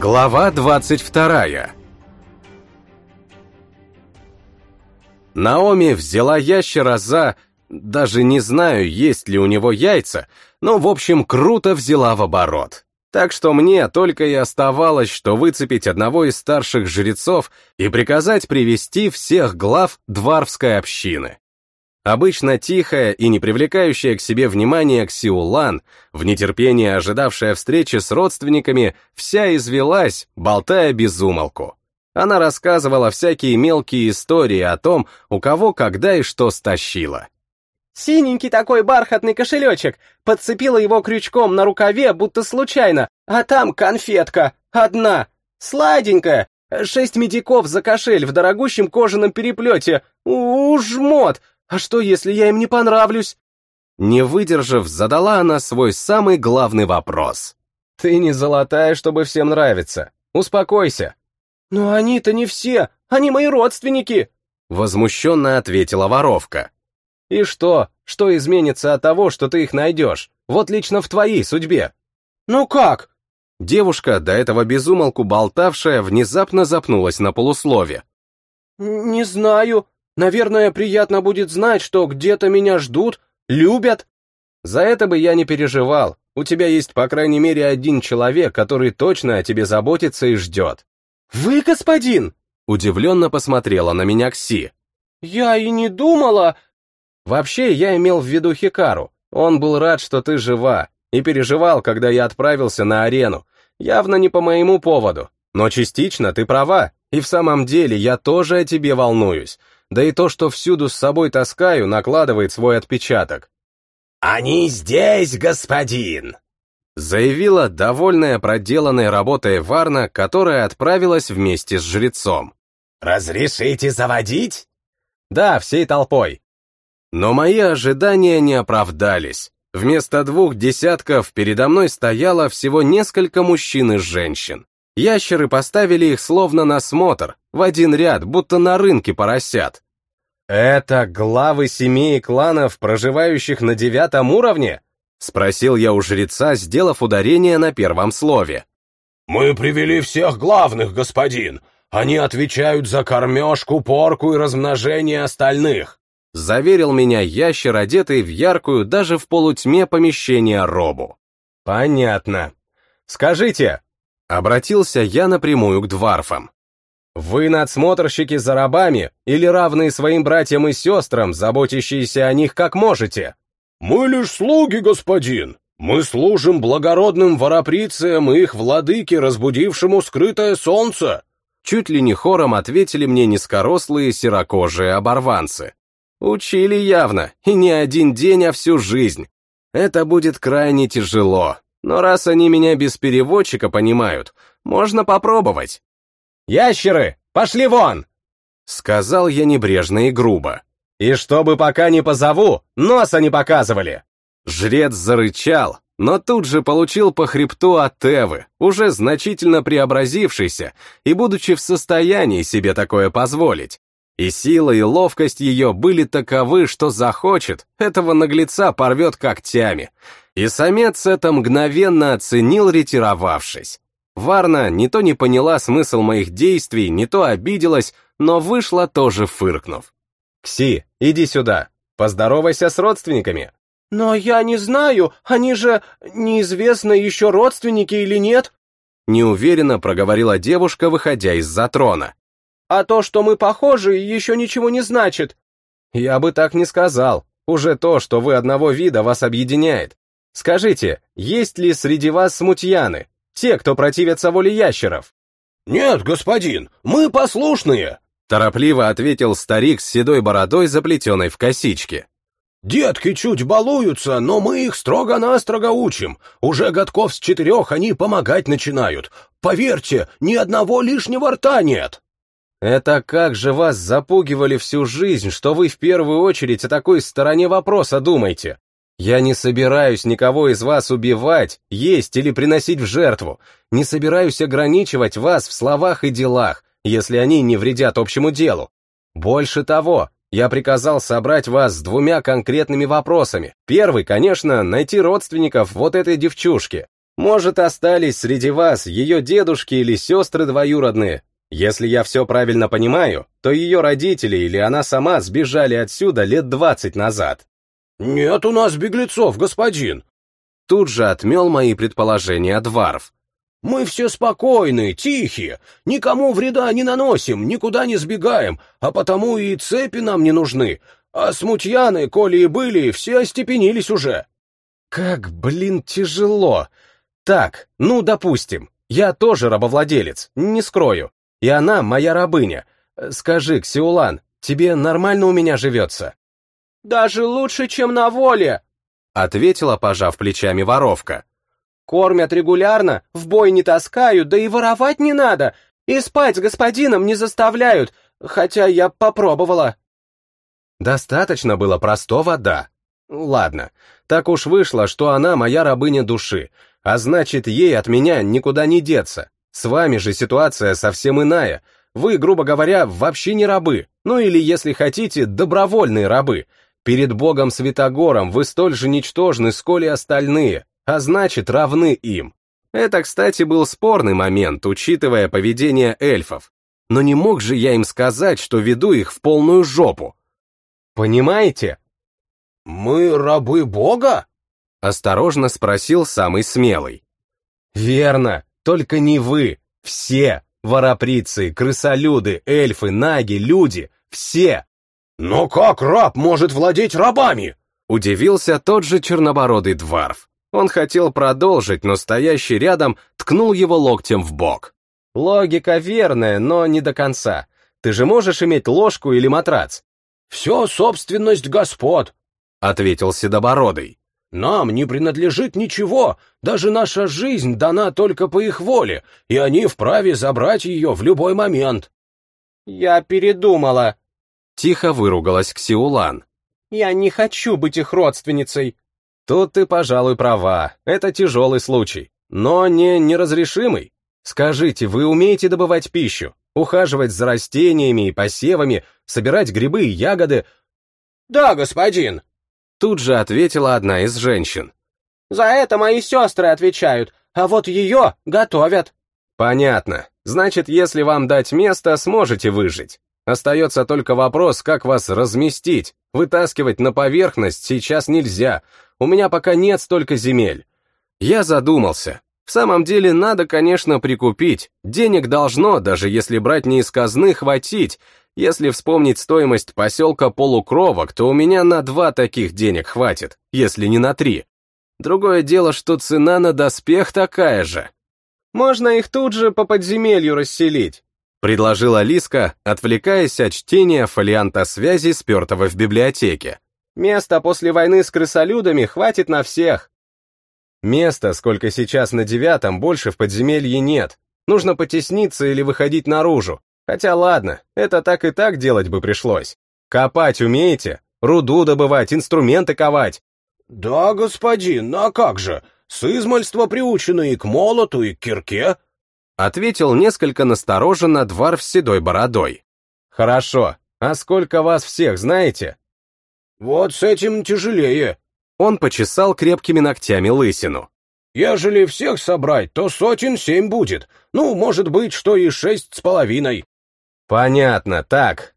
Глава 22 Наоми взяла ящера за... Даже не знаю, есть ли у него яйца, но, в общем, круто взяла в оборот. Так что мне только и оставалось, что выцепить одного из старших жрецов и приказать привести всех глав дварвской общины. Обычно тихая и не привлекающая к себе внимания Ксиулан, в нетерпении ожидавшая встречи с родственниками, вся извелась, болтая без умолку. Она рассказывала всякие мелкие истории о том, у кого когда и что стащила. Синенький такой бархатный кошелечек, подцепила его крючком на рукаве, будто случайно, а там конфетка, одна, сладенькая, шесть медиков за кошель в дорогущем кожаном переплете, у, -у жмот, а что, если я им не понравлюсь? Не выдержав, задала она свой самый главный вопрос. Ты не золотая, чтобы всем нравиться, успокойся. Но они-то не все, они мои родственники, возмущенно ответила воровка. И что? Что изменится от того, что ты их найдешь? Вот лично в твоей судьбе. Ну как? Девушка, до этого безумолку болтавшая, внезапно запнулась на полуслове. Не знаю. Наверное, приятно будет знать, что где-то меня ждут, любят. За это бы я не переживал. У тебя есть, по крайней мере, один человек, который точно о тебе заботится и ждет. Вы, господин? Удивленно посмотрела на меня Кси. Я и не думала, Вообще, я имел в виду Хикару. Он был рад, что ты жива, и переживал, когда я отправился на арену. Явно не по моему поводу. Но частично ты права, и в самом деле я тоже о тебе волнуюсь. Да и то, что всюду с собой таскаю, накладывает свой отпечаток. «Они здесь, господин!» заявила довольная проделанной работой Варна, которая отправилась вместе с жрецом. «Разрешите заводить?» «Да, всей толпой. Но мои ожидания не оправдались. Вместо двух десятков передо мной стояло всего несколько мужчин и женщин. Ящеры поставили их словно на смотр, в один ряд, будто на рынке поросят. «Это главы семей кланов, проживающих на девятом уровне?» — спросил я у жреца, сделав ударение на первом слове. «Мы привели всех главных, господин. Они отвечают за кормежку, порку и размножение остальных. Заверил меня ящер, одетый в яркую даже в полутьме помещения робу. Понятно. Скажите, обратился я напрямую к дварфам. Вы надсмотрщики за рабами или равные своим братьям и сестрам, заботящиеся о них как можете? Мы лишь слуги, господин. Мы служим благородным вороприциям и их владыке, разбудившему скрытое солнце. Чуть ли не хором ответили мне низкорослые серокожие оборванцы. Учили явно, и не один день, а всю жизнь. Это будет крайне тяжело, но раз они меня без переводчика понимают, можно попробовать. «Ящеры, пошли вон!» Сказал я небрежно и грубо. «И чтобы пока не позову, носа не показывали!» Жрец зарычал, но тут же получил по хребту от Эвы, уже значительно преобразившийся и будучи в состоянии себе такое позволить. И сила, и ловкость ее были таковы, что захочет, этого наглеца порвет когтями. И самец это мгновенно оценил, ретировавшись. Варна не то не поняла смысл моих действий, не то обиделась, но вышла тоже фыркнув. «Кси, иди сюда, поздоровайся с родственниками». «Но я не знаю, они же неизвестно еще родственники или нет?» Неуверенно проговорила девушка, выходя из-за трона. А то, что мы похожи, еще ничего не значит. Я бы так не сказал. Уже то, что вы одного вида, вас объединяет. Скажите, есть ли среди вас смутьяны? Те, кто противятся воле ящеров? Нет, господин, мы послушные. Торопливо ответил старик с седой бородой, заплетенной в косички. Детки чуть балуются, но мы их строго-настрого учим. Уже годков с четырех они помогать начинают. Поверьте, ни одного лишнего рта нет. Это как же вас запугивали всю жизнь, что вы в первую очередь о такой стороне вопроса думаете? Я не собираюсь никого из вас убивать, есть или приносить в жертву. Не собираюсь ограничивать вас в словах и делах, если они не вредят общему делу. Больше того, я приказал собрать вас с двумя конкретными вопросами. Первый, конечно, найти родственников вот этой девчушки. Может, остались среди вас ее дедушки или сестры двоюродные. Если я все правильно понимаю, то ее родители или она сама сбежали отсюда лет двадцать назад. «Нет у нас беглецов, господин!» Тут же отмел мои предположения Дварф. «Мы все спокойные, тихие, никому вреда не наносим, никуда не сбегаем, а потому и цепи нам не нужны, а смутьяны, коли и были, все остепенились уже». Как, блин, тяжело. Так, ну, допустим, я тоже рабовладелец, не скрою, и она моя рабыня. Скажи, Ксиулан, тебе нормально у меня живется? «Даже лучше, чем на воле!» — ответила, пожав плечами воровка. «Кормят регулярно, в бой не таскают, да и воровать не надо, и спать с господином не заставляют, хотя я попробовала». Достаточно было простого «да». Ладно, так уж вышло, что она моя рабыня души, а значит, ей от меня никуда не деться. С вами же ситуация совсем иная. Вы, грубо говоря, вообще не рабы, ну или, если хотите, добровольные рабы, Перед богом Святогором вы столь же ничтожны, сколь и остальные, а значит, равны им. Это, кстати, был спорный момент, учитывая поведение эльфов. Но не мог же я им сказать, что веду их в полную жопу. Понимаете? «Мы рабы бога?» — осторожно спросил самый смелый. «Верно, только не вы, все, вороприцы, крысолюды, эльфы, наги, люди, все!» «Но как раб может владеть рабами?» Удивился тот же чернобородый дворф. Он хотел продолжить, но стоящий рядом ткнул его локтем в бок. «Логика верная, но не до конца. Ты же можешь иметь ложку или матрац?» «Все собственность господ», — ответил Седобородый. «Нам не принадлежит ничего, даже наша жизнь дана только по их воле, и они вправе забрать ее в любой момент». «Я передумала», Тихо выругалась Ксиулан. «Я не хочу быть их родственницей». Тут ты, пожалуй, права. Это тяжелый случай, но не неразрешимый. Скажите, вы умеете добывать пищу, ухаживать за растениями и посевами, собирать грибы и ягоды? Да, господин. Тут же ответила одна из женщин. За это мои сестры отвечают, а вот ее готовят. Понятно. Значит, если вам дать место, сможете выжить. Остается только вопрос, как вас разместить. Вытаскивать на поверхность сейчас нельзя. У меня пока нет столько земель. Я задумался. В самом деле надо, конечно, прикупить. Денег должно, даже если брать не из казны, хватить. Если вспомнить стоимость поселка полукровок, то у меня на два таких денег хватит, если не на три. Другое дело, что цена на доспех такая же. Можно их тут же по подземелью расселить. Предложила Лиска, отвлекаясь от чтения фолианта связи, спертого в библиотеке. «Места после войны с крысолюдами хватит на всех». Места, сколько сейчас на девятом, больше в подземелье нет. Нужно потесниться или выходить наружу. Хотя ладно, это так и так делать бы пришлось. Копать умеете? Руду добывать, инструменты ковать? Да, господин, а как же? С измальства приучены и к молоту, и к кирке ответил несколько настороженно Дварф с седой бородой. «Хорошо. А сколько вас всех знаете?» «Вот с этим тяжелее». Он почесал крепкими ногтями лысину. «Ежели всех собрать, то сотен семь будет. Ну, может быть, что и шесть с половиной». «Понятно, так».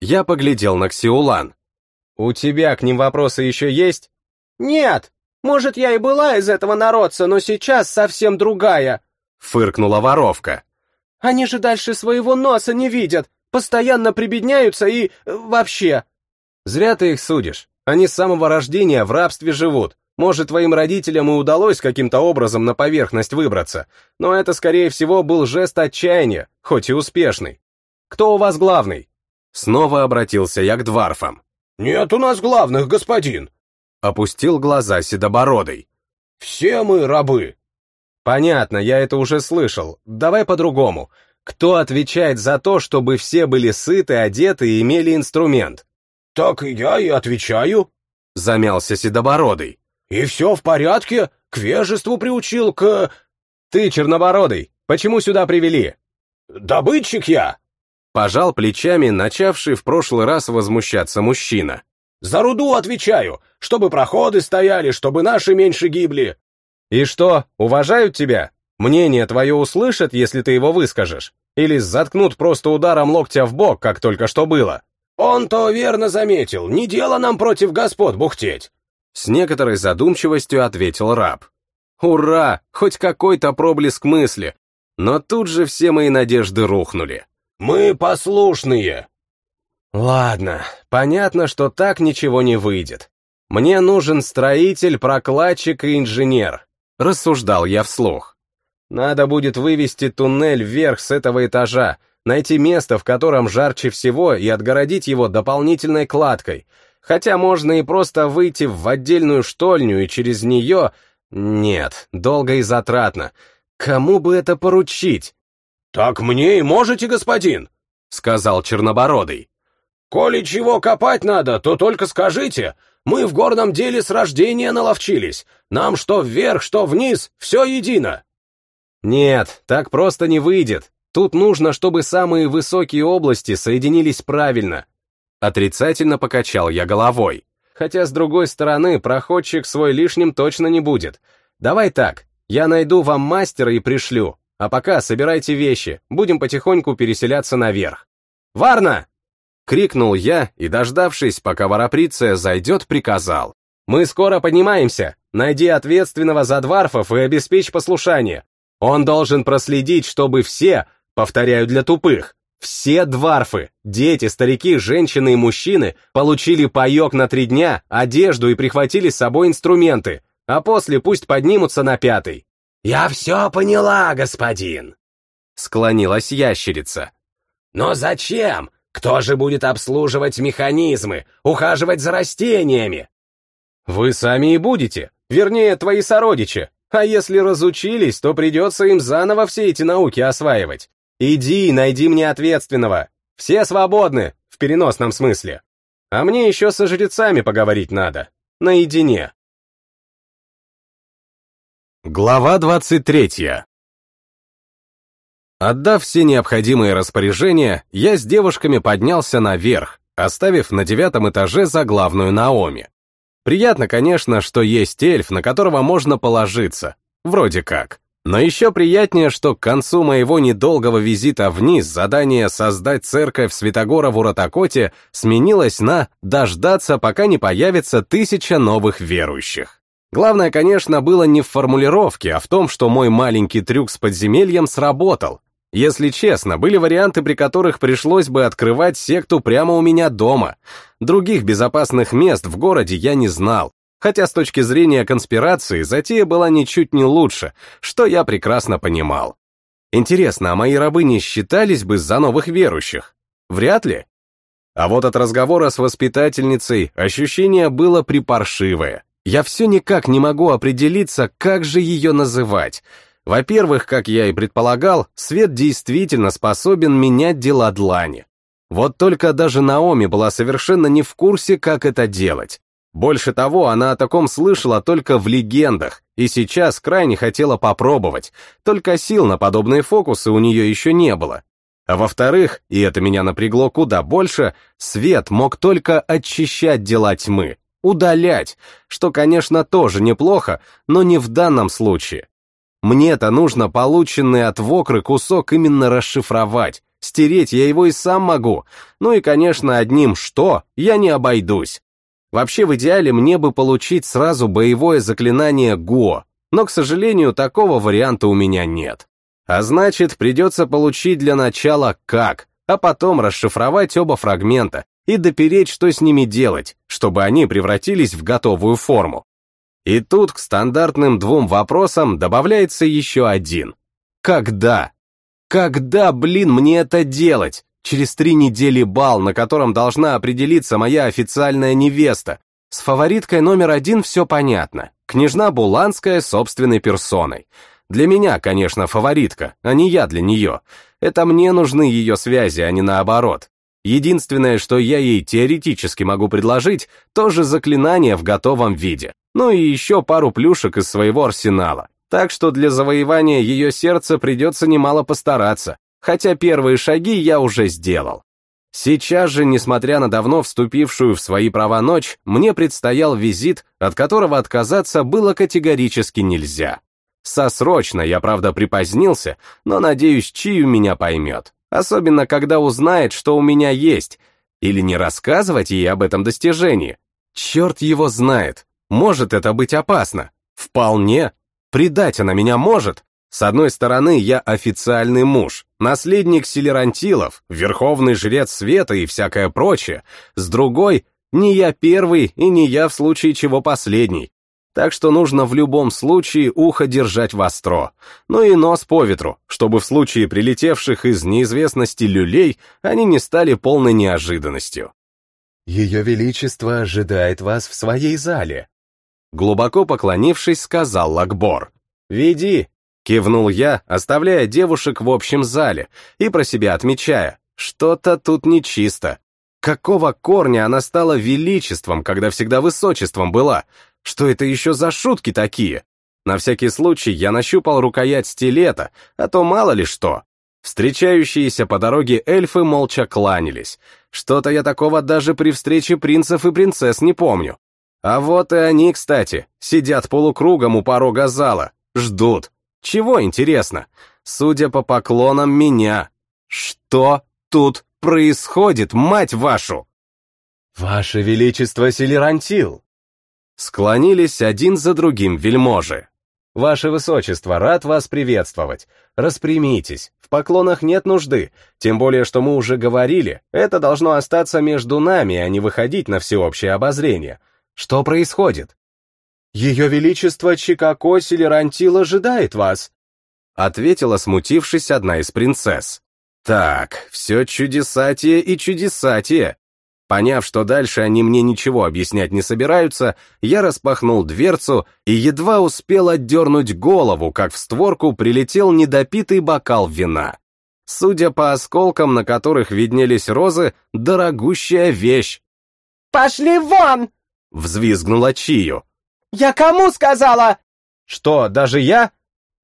Я поглядел на Ксиулан. «У тебя к ним вопросы еще есть?» «Нет. Может, я и была из этого народца, но сейчас совсем другая фыркнула воровка. Они же дальше своего носа не видят, постоянно прибедняются и... Э, вообще. Зря ты их судишь. Они с самого рождения в рабстве живут. Может, твоим родителям и удалось каким-то образом на поверхность выбраться, но это, скорее всего, был жест отчаяния, хоть и успешный. Кто у вас главный? Снова обратился я к дварфам. «Нет у нас главных, господин!» Опустил глаза седобородый. «Все мы рабы!» Понятно, я это уже слышал. Давай по-другому. Кто отвечает за то, чтобы все были сыты, одеты и имели инструмент? Так и я и отвечаю. Замялся Седобородый. И все в порядке, к вежеству приучил, к... Ты, Чернобородый, почему сюда привели? Добытчик я. Пожал плечами начавший в прошлый раз возмущаться мужчина. За руду отвечаю, чтобы проходы стояли, чтобы наши меньше гибли. И что, уважают тебя? Мнение твое услышат, если ты его выскажешь? Или заткнут просто ударом локтя в бок, как только что было? Он-то верно заметил, не дело нам против господ бухтеть. С некоторой задумчивостью ответил раб. Ура, хоть какой-то проблеск мысли. Но тут же все мои надежды рухнули. Мы послушные. Ладно, понятно, что так ничего не выйдет. Мне нужен строитель, прокладчик и инженер, рассуждал я вслух. Надо будет вывести туннель вверх с этого этажа, найти место, в котором жарче всего, и отгородить его дополнительной кладкой. Хотя можно и просто выйти в отдельную штольню и через нее... Нет, долго и затратно. Кому бы это поручить? «Так мне и можете, господин», — сказал Чернобородый. «Коли чего копать надо, то только скажите. Мы в горном деле с рождения наловчились. Нам что вверх, что вниз, все едино». Нет, так просто не выйдет. Тут нужно, чтобы самые высокие области соединились правильно. Отрицательно покачал я головой. Хотя, с другой стороны, проходчик свой лишним точно не будет. Давай так, я найду вам мастера и пришлю. А пока собирайте вещи, будем потихоньку переселяться наверх. «Варна!» — крикнул я и, дождавшись, пока вороприция зайдет, приказал. «Мы скоро поднимаемся. Найди ответственного за дварфов и обеспечь послушание. Он должен проследить, чтобы все, повторяю для тупых, все дварфы, дети, старики, женщины и мужчины получили паек на три дня, одежду и прихватили с собой инструменты, а после пусть поднимутся на пятый. «Я все поняла, господин», — склонилась ящерица. «Но зачем? Кто же будет обслуживать механизмы, ухаживать за растениями?» «Вы сами и будете, вернее, твои сородичи, а если разучились, то придется им заново все эти науки осваивать. Иди, найди мне ответственного. Все свободны, в переносном смысле. А мне еще со жрецами поговорить надо. Наедине. Глава 23 Отдав все необходимые распоряжения, я с девушками поднялся наверх, оставив на девятом этаже за главную Наоми. Приятно, конечно, что есть эльф, на которого можно положиться. Вроде как. Но еще приятнее, что к концу моего недолгого визита вниз задание создать церковь Святогора в Уратакоте сменилось на «дождаться, пока не появится тысяча новых верующих». Главное, конечно, было не в формулировке, а в том, что мой маленький трюк с подземельем сработал. Если честно, были варианты, при которых пришлось бы открывать секту прямо у меня дома. Других безопасных мест в городе я не знал. Хотя с точки зрения конспирации затея была ничуть не лучше, что я прекрасно понимал. Интересно, а мои рабы не считались бы за новых верующих? Вряд ли. А вот от разговора с воспитательницей ощущение было припаршивое. Я все никак не могу определиться, как же ее называть — во-первых, как я и предполагал, свет действительно способен менять дела длани. Вот только даже Наоми была совершенно не в курсе, как это делать. Больше того, она о таком слышала только в легендах, и сейчас крайне хотела попробовать, только сил на подобные фокусы у нее еще не было. А во-вторых, и это меня напрягло куда больше, свет мог только очищать дела тьмы, удалять, что, конечно, тоже неплохо, но не в данном случае. Мне-то нужно полученный от Вокры кусок именно расшифровать. Стереть я его и сам могу. Ну и, конечно, одним «что» я не обойдусь. Вообще, в идеале мне бы получить сразу боевое заклинание ГО, но, к сожалению, такого варианта у меня нет. А значит, придется получить для начала «как», а потом расшифровать оба фрагмента и допереть, что с ними делать, чтобы они превратились в готовую форму. И тут к стандартным двум вопросам добавляется еще один. Когда? Когда, блин, мне это делать? Через три недели бал, на котором должна определиться моя официальная невеста. С фавориткой номер один все понятно. Княжна Буланская собственной персоной. Для меня, конечно, фаворитка, а не я для нее. Это мне нужны ее связи, а не наоборот. Единственное, что я ей теоретически могу предложить, тоже заклинание в готовом виде ну и еще пару плюшек из своего арсенала. Так что для завоевания ее сердца придется немало постараться, хотя первые шаги я уже сделал. Сейчас же, несмотря на давно вступившую в свои права ночь, мне предстоял визит, от которого отказаться было категорически нельзя. Сосрочно я, правда, припозднился, но, надеюсь, Чию меня поймет. Особенно, когда узнает, что у меня есть. Или не рассказывать ей об этом достижении. Черт его знает. Может это быть опасно? Вполне. Предать она меня может. С одной стороны, я официальный муж, наследник Селерантилов, верховный жрец света и всякое прочее. С другой, не я первый и не я в случае чего последний. Так что нужно в любом случае ухо держать востро, ну и нос по ветру, чтобы в случае прилетевших из неизвестности люлей они не стали полной неожиданностью. «Ее Величество ожидает вас в своей зале», глубоко поклонившись, сказал Лакбор. «Веди, Кивнул я, оставляя девушек в общем зале и про себя отмечая, что-то тут нечисто. Какого корня она стала величеством, когда всегда высочеством была? Что это еще за шутки такие? На всякий случай я нащупал рукоять стилета, а то мало ли что. Встречающиеся по дороге эльфы молча кланялись. Что-то я такого даже при встрече принцев и принцесс не помню. А вот и они, кстати, сидят полукругом у порога зала, ждут. Чего интересно? Судя по поклонам меня. Что тут происходит, мать вашу? Ваше Величество Селерантил! Склонились один за другим вельможи. Ваше Высочество, рад вас приветствовать. Распрямитесь, в поклонах нет нужды, тем более, что мы уже говорили, это должно остаться между нами, а не выходить на всеобщее обозрение. Что происходит? «Ее Величество Чикако Селерантил ожидает вас», ответила, смутившись, одна из принцесс. «Так, все чудесатие и чудесатие». Поняв, что дальше они мне ничего объяснять не собираются, я распахнул дверцу и едва успел отдернуть голову, как в створку прилетел недопитый бокал вина. Судя по осколкам, на которых виднелись розы, дорогущая вещь. «Пошли вон!» — взвизгнула Чию. «Я кому сказала?» «Что, даже я?»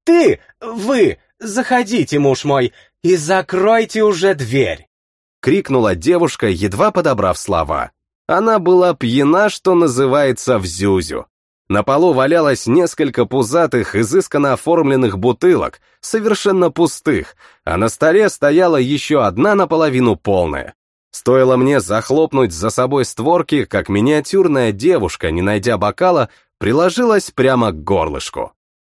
«Ты! Вы! Заходите, муж мой, и закройте уже дверь!» Крикнула девушка, едва подобрав слова. Она была пьяна, что называется, в зюзю. На полу валялось несколько пузатых, изысканно оформленных бутылок, совершенно пустых, а на столе стояла еще одна наполовину полная. Стоило мне захлопнуть за собой створки, как миниатюрная девушка, не найдя бокала, приложилась прямо к горлышку.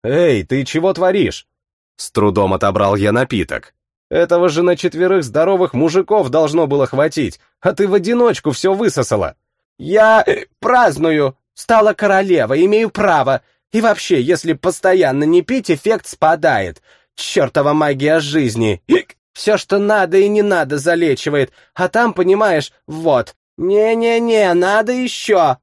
«Эй, ты чего творишь?» С трудом отобрал я напиток. «Этого же на четверых здоровых мужиков должно было хватить, а ты в одиночку все высосала». «Я э, праздную, стала королева, имею право. И вообще, если постоянно не пить, эффект спадает. Чертова магия жизни. Все, что надо и не надо, залечивает. А там, понимаешь, вот. Не-не-не, надо еще.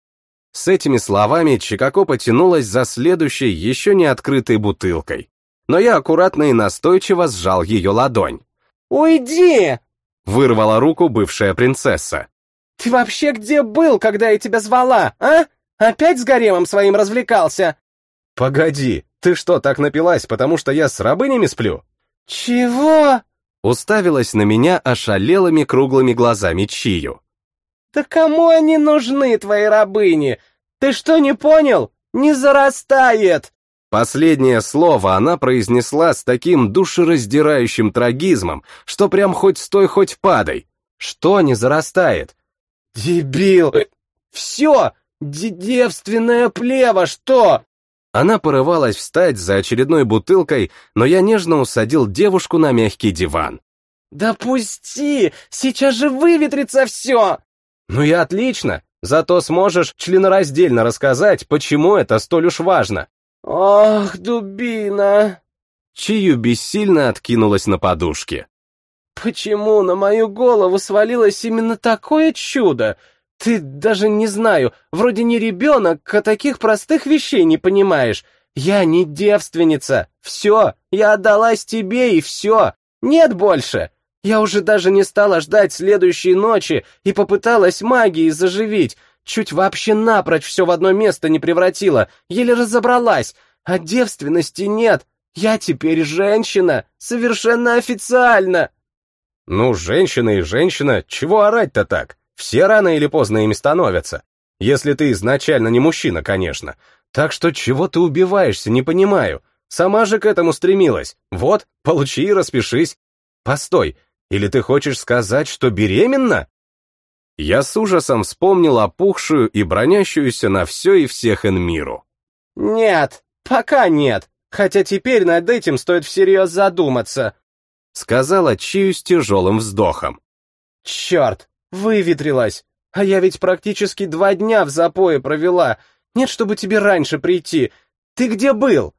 С этими словами Чикако потянулась за следующей, еще не открытой бутылкой. Но я аккуратно и настойчиво сжал ее ладонь. «Уйди!» — вырвала руку бывшая принцесса. «Ты вообще где был, когда я тебя звала, а? Опять с гаремом своим развлекался?» «Погоди, ты что, так напилась, потому что я с рабынями сплю?» «Чего?» Уставилась на меня ошалелыми круглыми глазами Чию. «Да кому они нужны, твои рабыни? Ты что, не понял? Не зарастает!» Последнее слово она произнесла с таким душераздирающим трагизмом, что прям хоть стой, хоть падай. Что не зарастает? «Дебил! Все! Девственная плева, что?» Она порывалась встать за очередной бутылкой, но я нежно усадил девушку на мягкий диван. «Да пусти! Сейчас же выветрится все!» Ну и отлично, зато сможешь членораздельно рассказать, почему это столь уж важно. Ох, дубина. Чию бессильно откинулась на подушке. Почему на мою голову свалилось именно такое чудо? Ты даже не знаю, вроде не ребенок, а таких простых вещей не понимаешь. Я не девственница. Все, я отдалась тебе и все. Нет больше. Я уже даже не стала ждать следующей ночи и попыталась магией заживить, чуть вообще напрочь все в одно место не превратила, еле разобралась, а девственности нет. Я теперь женщина, совершенно официально. Ну, женщина и женщина, чего орать-то так? Все рано или поздно ими становятся. Если ты изначально не мужчина, конечно. Так что чего ты убиваешься, не понимаю. Сама же к этому стремилась. Вот, получи и распишись. Постой, или ты хочешь сказать, что беременна? Я с ужасом вспомнил опухшую и бронящуюся на все и всех Энмиру. «Нет, пока нет, хотя теперь над этим стоит всерьез задуматься», сказала Чию с тяжелым вздохом. «Черт, выветрилась, а я ведь практически два дня в запое провела, нет, чтобы тебе раньше прийти. Ты где был?»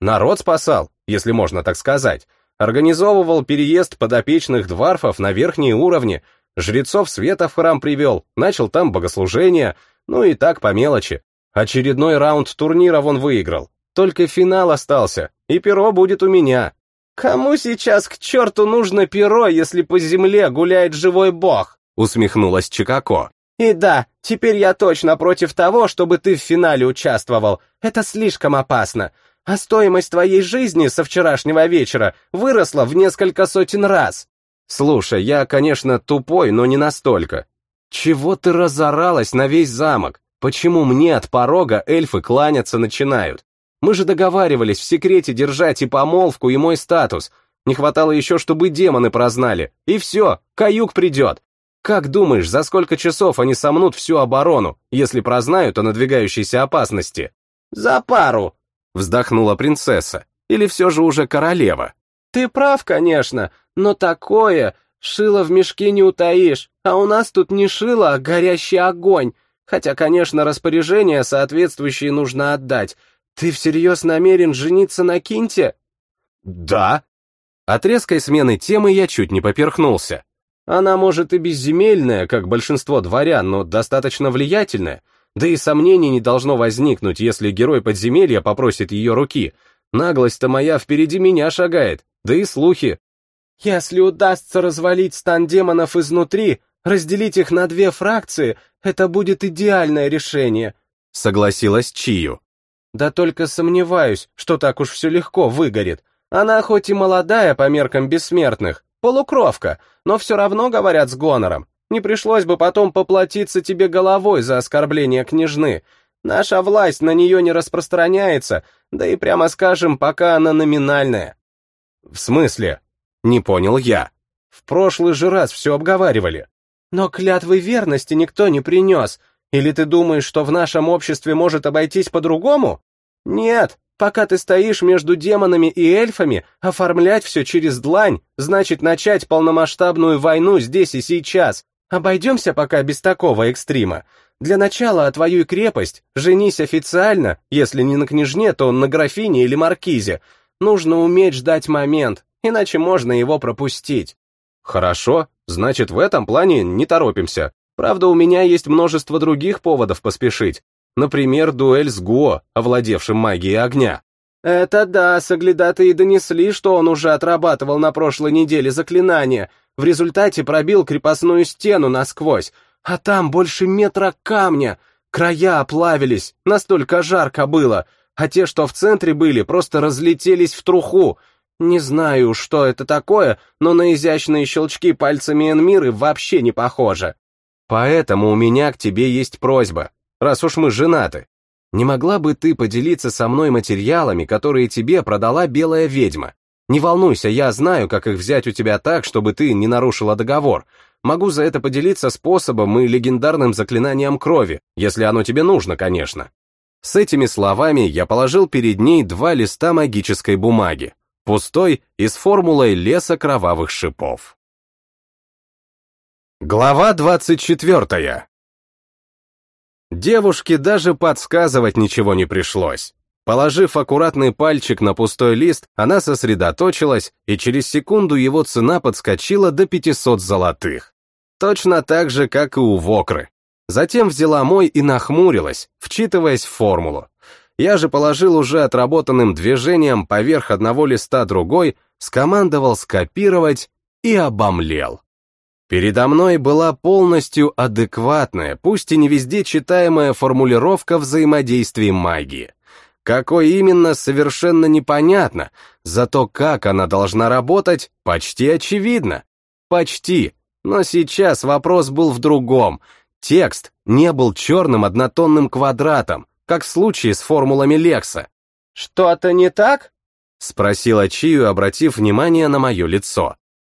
Народ спасал, если можно так сказать. Организовывал переезд подопечных дварфов на верхние уровни, жрецов света в храм привел, начал там богослужение, ну и так по мелочи. Очередной раунд турнира вон выиграл. Только финал остался, и перо будет у меня. «Кому сейчас к черту нужно перо, если по земле гуляет живой бог?» Усмехнулась Чикако. «И да, теперь я точно против того, чтобы ты в финале участвовал. Это слишком опасно. А стоимость твоей жизни со вчерашнего вечера выросла в несколько сотен раз. Слушай, я, конечно, тупой, но не настолько. Чего ты разоралась на весь замок? Почему мне от порога эльфы кланяться начинают? Мы же договаривались в секрете держать и помолвку, и мой статус. Не хватало еще, чтобы демоны прознали. И все, каюк придет. Как думаешь, за сколько часов они сомнут всю оборону, если прознают о надвигающейся опасности? За пару, вздохнула принцесса. Или все же уже королева? Ты прав, конечно, но такое шило в мешке не утаишь, а у нас тут не шило, а горящий огонь. Хотя, конечно, распоряжения соответствующие нужно отдать. Ты всерьез намерен жениться на Кинте? Да. От резкой смены темы я чуть не поперхнулся. Она, может, и безземельная, как большинство дворян, но достаточно влиятельная. Да и сомнений не должно возникнуть, если герой подземелья попросит ее руки. Наглость-то моя впереди меня шагает, да и слухи. Если удастся развалить стан демонов изнутри, разделить их на две фракции, это будет идеальное решение, согласилась Чию. Да только сомневаюсь, что так уж все легко выгорит. Она хоть и молодая по меркам бессмертных, полукровка, но все равно говорят с гонором. Не пришлось бы потом поплатиться тебе головой за оскорбление княжны. Наша власть на нее не распространяется, да и прямо скажем, пока она номинальная. В смысле? Не понял я. В прошлый же раз все обговаривали. Но клятвы верности никто не принес. Или ты думаешь, что в нашем обществе может обойтись по-другому? Нет, пока ты стоишь между демонами и эльфами, оформлять все через длань, значит начать полномасштабную войну здесь и сейчас. Обойдемся пока без такого экстрима. Для начала отвоюй крепость, женись официально, если не на княжне, то на графине или маркизе. Нужно уметь ждать момент, иначе можно его пропустить. Хорошо, значит, в этом плане не торопимся. Правда, у меня есть множество других поводов поспешить. Например, дуэль с Гуо, овладевшим магией огня. Это да, соглядатые донесли, что он уже отрабатывал на прошлой неделе заклинание — в результате пробил крепостную стену насквозь, а там больше метра камня, края оплавились, настолько жарко было, а те, что в центре были, просто разлетелись в труху. Не знаю, что это такое, но на изящные щелчки пальцами Энмиры вообще не похоже. Поэтому у меня к тебе есть просьба, раз уж мы женаты. Не могла бы ты поделиться со мной материалами, которые тебе продала белая ведьма? Не волнуйся, я знаю, как их взять у тебя так, чтобы ты не нарушила договор. Могу за это поделиться способом и легендарным заклинанием крови, если оно тебе нужно, конечно. С этими словами я положил перед ней два листа магической бумаги, пустой и с формулой леса кровавых шипов. Глава 24. Девушке даже подсказывать ничего не пришлось. Положив аккуратный пальчик на пустой лист, она сосредоточилась, и через секунду его цена подскочила до 500 золотых. Точно так же, как и у Вокры. Затем взяла мой и нахмурилась, вчитываясь в формулу. Я же положил уже отработанным движением поверх одного листа другой, скомандовал скопировать и обомлел. Передо мной была полностью адекватная, пусть и не везде читаемая формулировка взаимодействия магии. Какой именно, совершенно непонятно, зато как она должна работать, почти очевидно. Почти. Но сейчас вопрос был в другом. Текст не был черным однотонным квадратом, как в случае с формулами Лекса. «Что-то не так?» — спросила Чию, обратив внимание на мое лицо.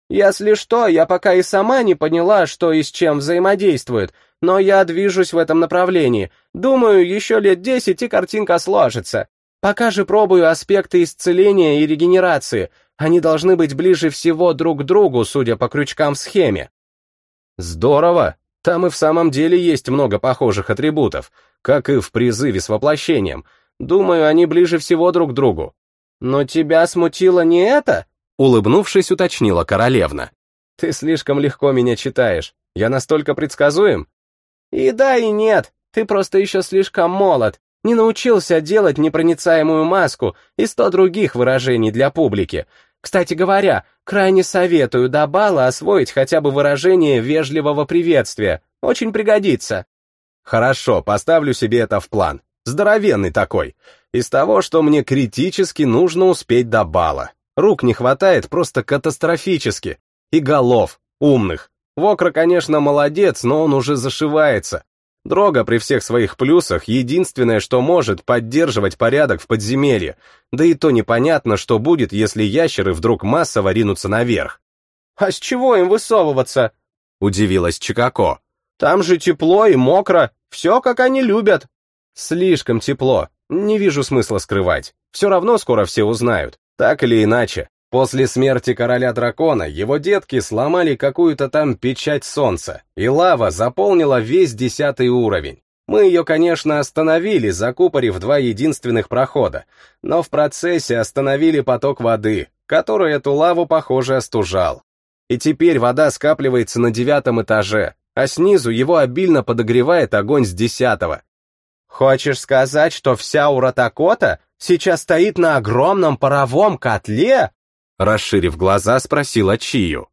«Если что, я пока и сама не поняла, что и с чем взаимодействует, но я движусь в этом направлении. Думаю, еще лет десять и картинка сложится. Пока же пробую аспекты исцеления и регенерации. Они должны быть ближе всего друг к другу, судя по крючкам в схеме». «Здорово! Там и в самом деле есть много похожих атрибутов, как и в призыве с воплощением. Думаю, они ближе всего друг к другу. Но тебя смутило не это? Улыбнувшись, уточнила королевна. Ты слишком легко меня читаешь. Я настолько предсказуем? И да, и нет. Ты просто еще слишком молод. Не научился делать непроницаемую маску и сто других выражений для публики. Кстати говоря, крайне советую до бала освоить хотя бы выражение вежливого приветствия. Очень пригодится. Хорошо, поставлю себе это в план. Здоровенный такой. Из того, что мне критически нужно успеть до бала. Рук не хватает просто катастрофически. И голов, умных. Вокра, конечно, молодец, но он уже зашивается. Дрога при всех своих плюсах единственное, что может поддерживать порядок в подземелье, да и то непонятно, что будет, если ящеры вдруг массово ринутся наверх. «А с чего им высовываться?» — удивилась Чикако. «Там же тепло и мокро, все как они любят». Слишком тепло. Не вижу смысла скрывать. Все равно скоро все узнают. Так или иначе. После смерти короля дракона его детки сломали какую-то там печать солнца, и лава заполнила весь десятый уровень. Мы ее, конечно, остановили, закупорив два единственных прохода, но в процессе остановили поток воды, который эту лаву, похоже, остужал. И теперь вода скапливается на девятом этаже, а снизу его обильно подогревает огонь с десятого, Хочешь сказать, что вся Уратакота сейчас стоит на огромном паровом котле? Расширив глаза, спросила Чию.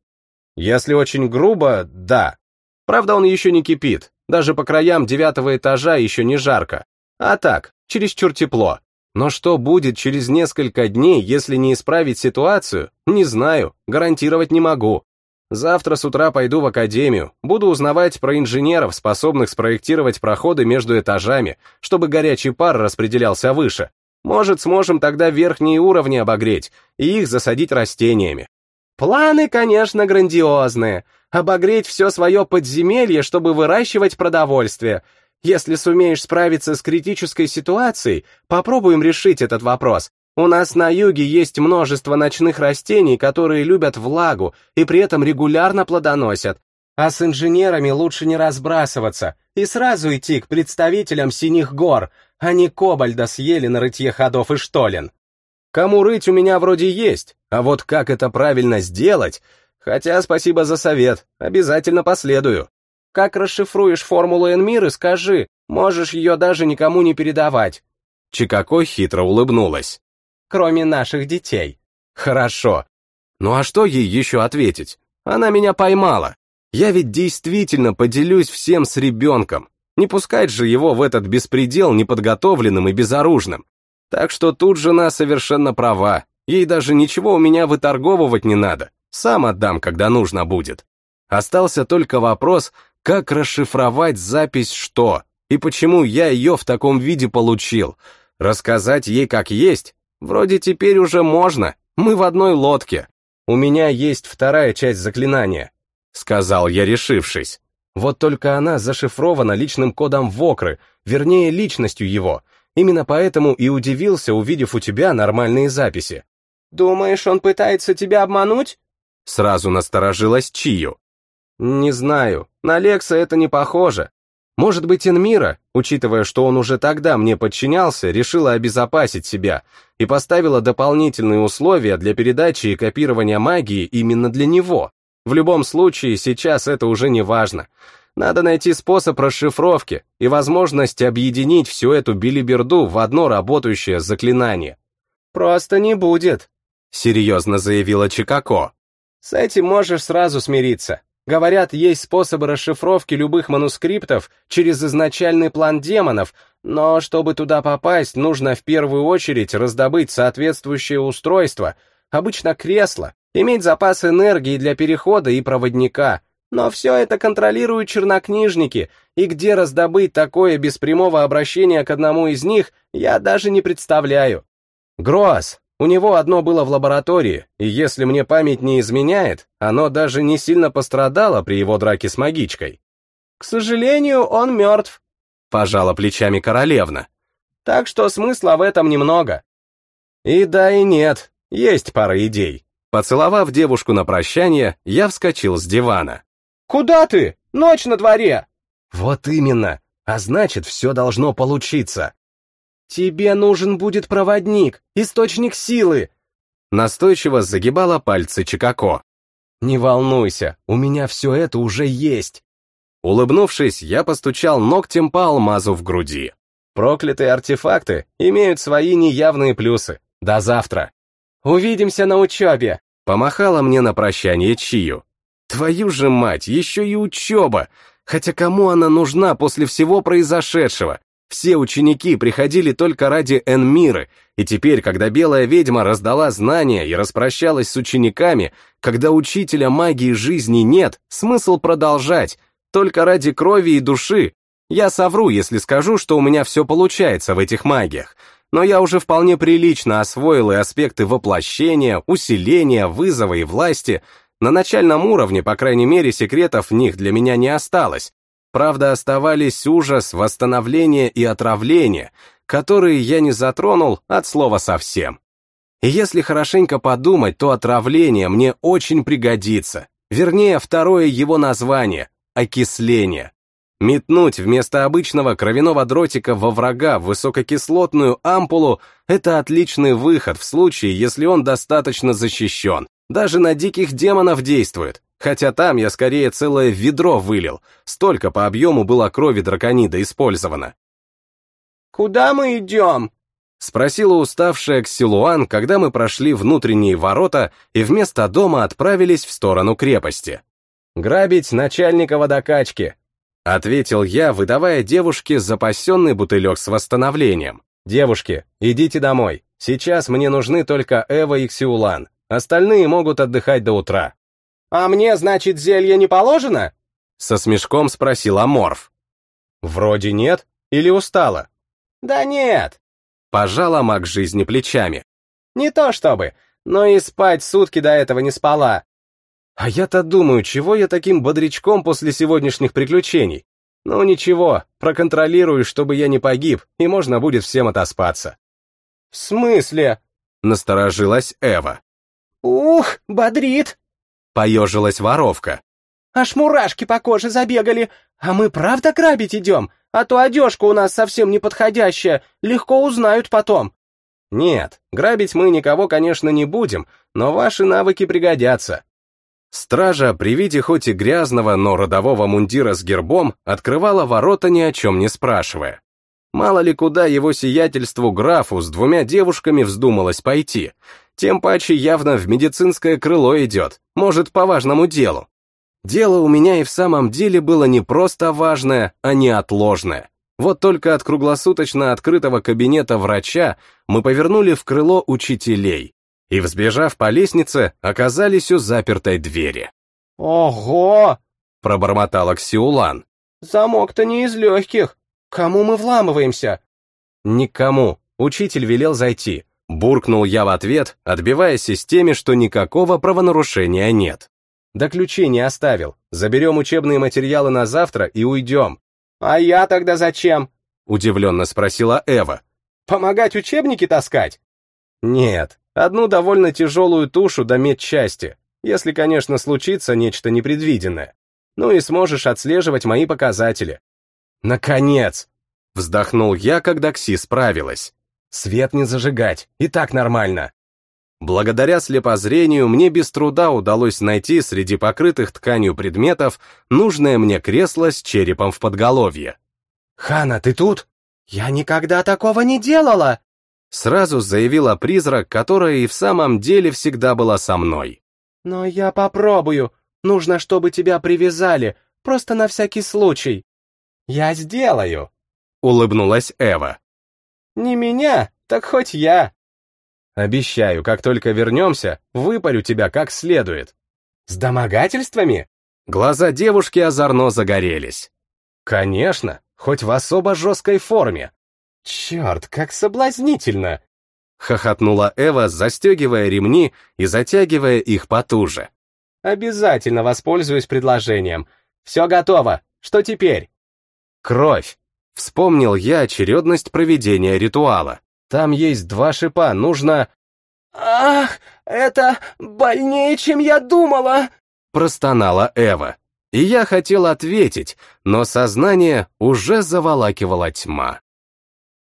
Если очень грубо, да. Правда, он еще не кипит. Даже по краям девятого этажа еще не жарко. А так, чересчур тепло. Но что будет через несколько дней, если не исправить ситуацию, не знаю, гарантировать не могу. Завтра с утра пойду в академию, буду узнавать про инженеров, способных спроектировать проходы между этажами, чтобы горячий пар распределялся выше. Может, сможем тогда верхние уровни обогреть и их засадить растениями. Планы, конечно, грандиозные. Обогреть все свое подземелье, чтобы выращивать продовольствие. Если сумеешь справиться с критической ситуацией, попробуем решить этот вопрос. У нас на юге есть множество ночных растений, которые любят влагу и при этом регулярно плодоносят. А с инженерами лучше не разбрасываться и сразу идти к представителям Синих гор, не кобальда съели на рытье ходов и штолен. Кому рыть у меня вроде есть, а вот как это правильно сделать, хотя спасибо за совет, обязательно последую. Как расшифруешь формулу Энмиры, скажи, можешь ее даже никому не передавать. Чикако хитро улыбнулась кроме наших детей. Хорошо. Ну а что ей еще ответить? Она меня поймала. Я ведь действительно поделюсь всем с ребенком. Не пускать же его в этот беспредел неподготовленным и безоружным. Так что тут жена совершенно права. Ей даже ничего у меня выторговывать не надо. Сам отдам, когда нужно будет. Остался только вопрос, как расшифровать запись «что» и почему я ее в таком виде получил. Рассказать ей как есть Вроде теперь уже можно, мы в одной лодке. У меня есть вторая часть заклинания, сказал я, решившись. Вот только она зашифрована личным кодом Вокры, вернее, личностью его. Именно поэтому и удивился, увидев у тебя нормальные записи. «Думаешь, он пытается тебя обмануть?» Сразу насторожилась Чию. «Не знаю, на Лекса это не похоже. Может быть, Инмира, учитывая, что он уже тогда мне подчинялся, решила обезопасить себя и поставила дополнительные условия для передачи и копирования магии именно для него. В любом случае, сейчас это уже не важно. Надо найти способ расшифровки и возможность объединить всю эту билиберду в одно работающее заклинание. «Просто не будет», — серьезно заявила Чикако. «С этим можешь сразу смириться. Говорят, есть способы расшифровки любых манускриптов через изначальный план демонов, но чтобы туда попасть, нужно в первую очередь раздобыть соответствующее устройство, обычно кресло, иметь запас энергии для перехода и проводника, но все это контролируют чернокнижники, и где раздобыть такое без прямого обращения к одному из них, я даже не представляю. Гроас, у него одно было в лаборатории, и если мне память не изменяет, оно даже не сильно пострадало при его драке с магичкой. К сожалению, он мертв, пожала плечами королевна. Так что смысла в этом немного. И да, и нет, есть пара идей. Поцеловав девушку на прощание, я вскочил с дивана. «Куда ты? Ночь на дворе!» «Вот именно! А значит, все должно получиться!» «Тебе нужен будет проводник, источник силы!» Настойчиво загибала пальцы Чикако. «Не волнуйся, у меня все это уже есть!» Улыбнувшись, я постучал ногтем по алмазу в груди. Проклятые артефакты имеют свои неявные плюсы. До завтра. «Увидимся на учебе!» Помахала мне на прощание Чию. Твою же мать, еще и учеба! Хотя кому она нужна после всего произошедшего? Все ученики приходили только ради Энмиры, и теперь, когда белая ведьма раздала знания и распрощалась с учениками, когда учителя магии жизни нет, смысл продолжать, только ради крови и души. Я совру, если скажу, что у меня все получается в этих магиях, но я уже вполне прилично освоил и аспекты воплощения, усиления, вызова и власти, на начальном уровне, по крайней мере, секретов в них для меня не осталось. Правда, оставались ужас, восстановление и отравление, которые я не затронул от слова совсем. И если хорошенько подумать, то отравление мне очень пригодится. Вернее, второе его название — окисление. Метнуть вместо обычного кровяного дротика во врага высококислотную ампулу — это отличный выход в случае, если он достаточно защищен. Даже на диких демонов действует, хотя там я скорее целое ведро вылил, столько по объему было крови драконида использовано. «Куда мы идем?» — спросила уставшая Ксилуан, когда мы прошли внутренние ворота и вместо дома отправились в сторону крепости. «Грабить начальника водокачки», — ответил я, выдавая девушке запасенный бутылек с восстановлением. «Девушки, идите домой. Сейчас мне нужны только Эва и Ксиулан. Остальные могут отдыхать до утра. «А мне, значит, зелье не положено?» Со смешком спросил Аморф. «Вроде нет. Или устала?» «Да нет». Пожала маг жизни плечами. «Не то чтобы, но и спать сутки до этого не спала». А я-то думаю, чего я таким бодрячком после сегодняшних приключений? Ну ничего, проконтролирую, чтобы я не погиб, и можно будет всем отоспаться. «В смысле?» — насторожилась Эва. «Ух, бодрит!» — поежилась воровка. «Аж мурашки по коже забегали. А мы правда грабить идем? А то одежка у нас совсем неподходящая, легко узнают потом». «Нет, грабить мы никого, конечно, не будем, но ваши навыки пригодятся». Стража при виде хоть и грязного, но родового мундира с гербом открывала ворота ни о чем не спрашивая. Мало ли куда его сиятельству графу с двумя девушками вздумалось пойти, тем паче явно в медицинское крыло идет, может, по важному делу. Дело у меня и в самом деле было не просто важное, а неотложное. Вот только от круглосуточно открытого кабинета врача мы повернули в крыло учителей и, взбежав по лестнице, оказались у запертой двери. «Ого!» — пробормотал Аксиулан. «Замок-то не из легких. Кому мы вламываемся?» «Никому. Учитель велел зайти. Буркнул я в ответ, отбивая системе, что никакого правонарушения нет. До ключей не оставил. Заберем учебные материалы на завтра и уйдем. А я тогда зачем? Удивленно спросила Эва. Помогать учебники таскать? Нет, одну довольно тяжелую тушу до медчасти, если, конечно, случится нечто непредвиденное. Ну и сможешь отслеживать мои показатели. Наконец! Вздохнул я, когда Кси справилась. Свет не зажигать, и так нормально. Благодаря слепозрению мне без труда удалось найти среди покрытых тканью предметов нужное мне кресло с черепом в подголовье. «Хана, ты тут?» «Я никогда такого не делала!» Сразу заявила призрак, которая и в самом деле всегда была со мной. «Но я попробую. Нужно, чтобы тебя привязали, просто на всякий случай». «Я сделаю», — улыбнулась Эва. Не меня, так хоть я. Обещаю, как только вернемся, выпарю тебя как следует. С домогательствами? Глаза девушки озорно загорелись. Конечно, хоть в особо жесткой форме. Черт, как соблазнительно! Хохотнула Эва, застегивая ремни и затягивая их потуже. Обязательно воспользуюсь предложением. Все готово. Что теперь? Кровь. Вспомнил я очередность проведения ритуала. Там есть два шипа, нужно... «Ах, это больнее, чем я думала!» Простонала Эва. И я хотел ответить, но сознание уже заволакивала тьма.